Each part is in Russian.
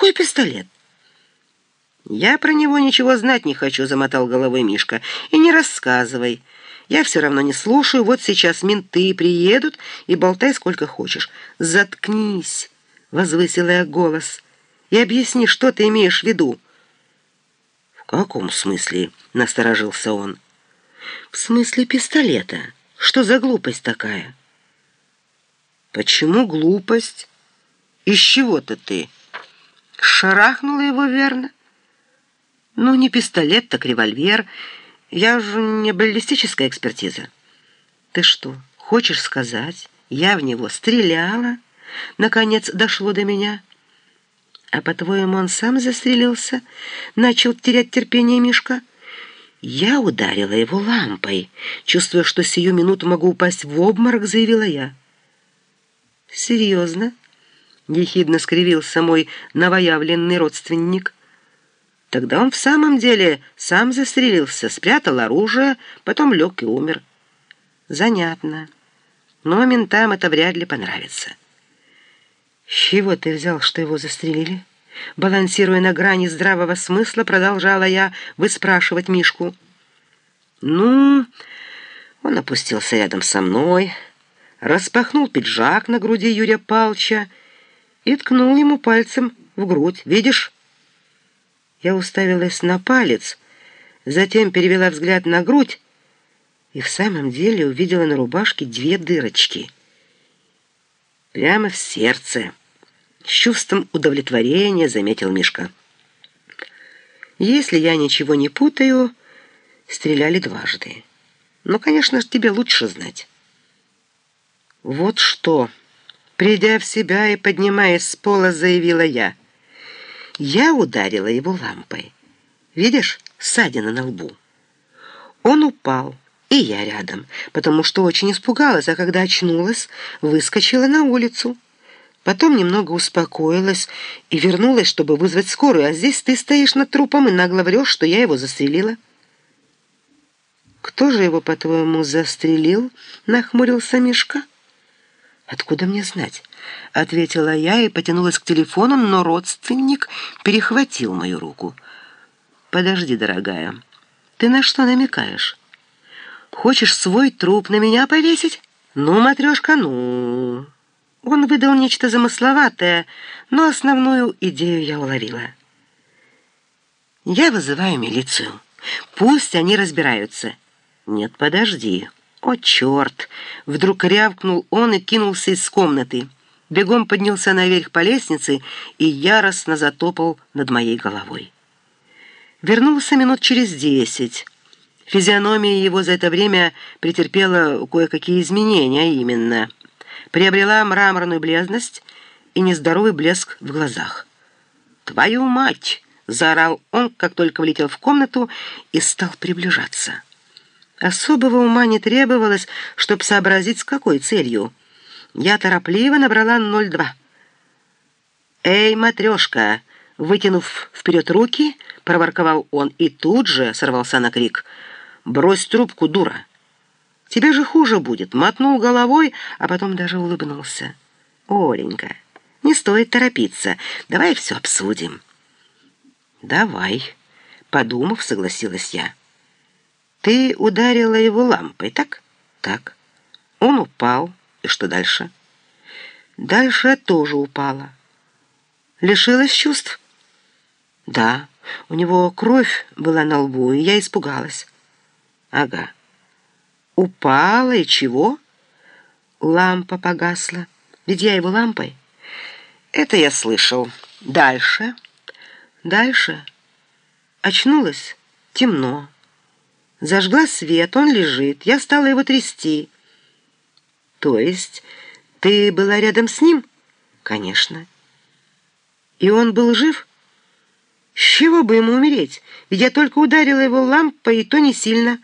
Какой пистолет? «Я про него ничего знать не хочу», — замотал головой Мишка. «И не рассказывай. Я все равно не слушаю. Вот сейчас менты приедут и болтай сколько хочешь. Заткнись», — возвысила я голос, — «и объясни, что ты имеешь в виду». «В каком смысле?» — насторожился он. «В смысле пистолета. Что за глупость такая?» «Почему глупость? Из чего-то ты?» «Шарахнула его, верно?» Ну, не пистолет, так револьвер. Я же не баллистическая экспертиза. Ты что, хочешь сказать, я в него стреляла? Наконец дошло до меня. А по-твоему, он сам застрелился? Начал терять терпение Мишка. Я ударила его лампой, чувствуя, что сию минуту могу упасть в обморок, заявила я. «Серьезно?» — ехидно скривился мой новоявленный родственник — Тогда он в самом деле сам застрелился, спрятал оружие, потом лег и умер. Занятно. Но ментам это вряд ли понравится. «С чего ты взял, что его застрелили?» Балансируя на грани здравого смысла, продолжала я выспрашивать Мишку. «Ну...» Он опустился рядом со мной, распахнул пиджак на груди Юрия Палча и ткнул ему пальцем в грудь. «Видишь?» Я уставилась на палец, затем перевела взгляд на грудь и в самом деле увидела на рубашке две дырочки. Прямо в сердце. С чувством удовлетворения заметил Мишка. Если я ничего не путаю, стреляли дважды. Но, конечно же, тебе лучше знать. Вот что, придя в себя и поднимаясь с пола, заявила я — я ударила его лампой. Видишь, ссадина на лбу. Он упал, и я рядом, потому что очень испугалась, а когда очнулась, выскочила на улицу. Потом немного успокоилась и вернулась, чтобы вызвать скорую, а здесь ты стоишь над трупом и нагло врешь, что я его застрелила. «Кто же его, по-твоему, застрелил?» — нахмурился Мишка. «Откуда мне знать?» — ответила я и потянулась к телефону, но родственник перехватил мою руку. «Подожди, дорогая, ты на что намекаешь? Хочешь свой труп на меня повесить? Ну, матрешка, ну...» Он выдал нечто замысловатое, но основную идею я уловила. «Я вызываю милицию. Пусть они разбираются». «Нет, подожди». «О, черт!» — вдруг рявкнул он и кинулся из комнаты. Бегом поднялся наверх по лестнице и яростно затопал над моей головой. Вернулся минут через десять. Физиономия его за это время претерпела кое-какие изменения, именно приобрела мраморную бледность и нездоровый блеск в глазах. «Твою мать!» — заорал он, как только влетел в комнату и стал приближаться. Особого ума не требовалось, чтобы сообразить, с какой целью. Я торопливо набрала 02. «Эй, матрешка!» Вытянув вперед руки, проворковал он и тут же сорвался на крик. «Брось трубку, дура!» «Тебе же хуже будет!» Мотнул головой, а потом даже улыбнулся. «Оленька, не стоит торопиться. Давай все обсудим». «Давай», — подумав, согласилась я. Ты ударила его лампой, так? Так. Он упал. И что дальше? Дальше я тоже упала. Лишилась чувств? Да. У него кровь была на лбу, и я испугалась. Ага. Упала, и чего? Лампа погасла. Ведь я его лампой. Это я слышал. Дальше. Дальше. Очнулась. Темно. Зажгла свет, он лежит. Я стала его трясти. То есть ты была рядом с ним? Конечно. И он был жив? С чего бы ему умереть? Ведь я только ударила его лампой, и то не сильно.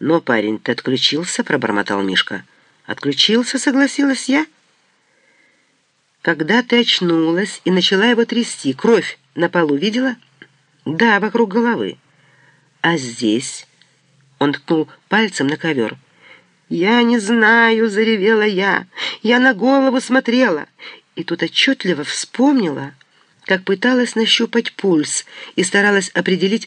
Но парень-то отключился, пробормотал Мишка. Отключился, согласилась я. Когда ты очнулась и начала его трясти, кровь на полу видела? Да, вокруг головы. А здесь... Он ткнул пальцем на ковер. «Я не знаю», — заревела я. «Я на голову смотрела». И тут отчетливо вспомнила, как пыталась нащупать пульс и старалась определить,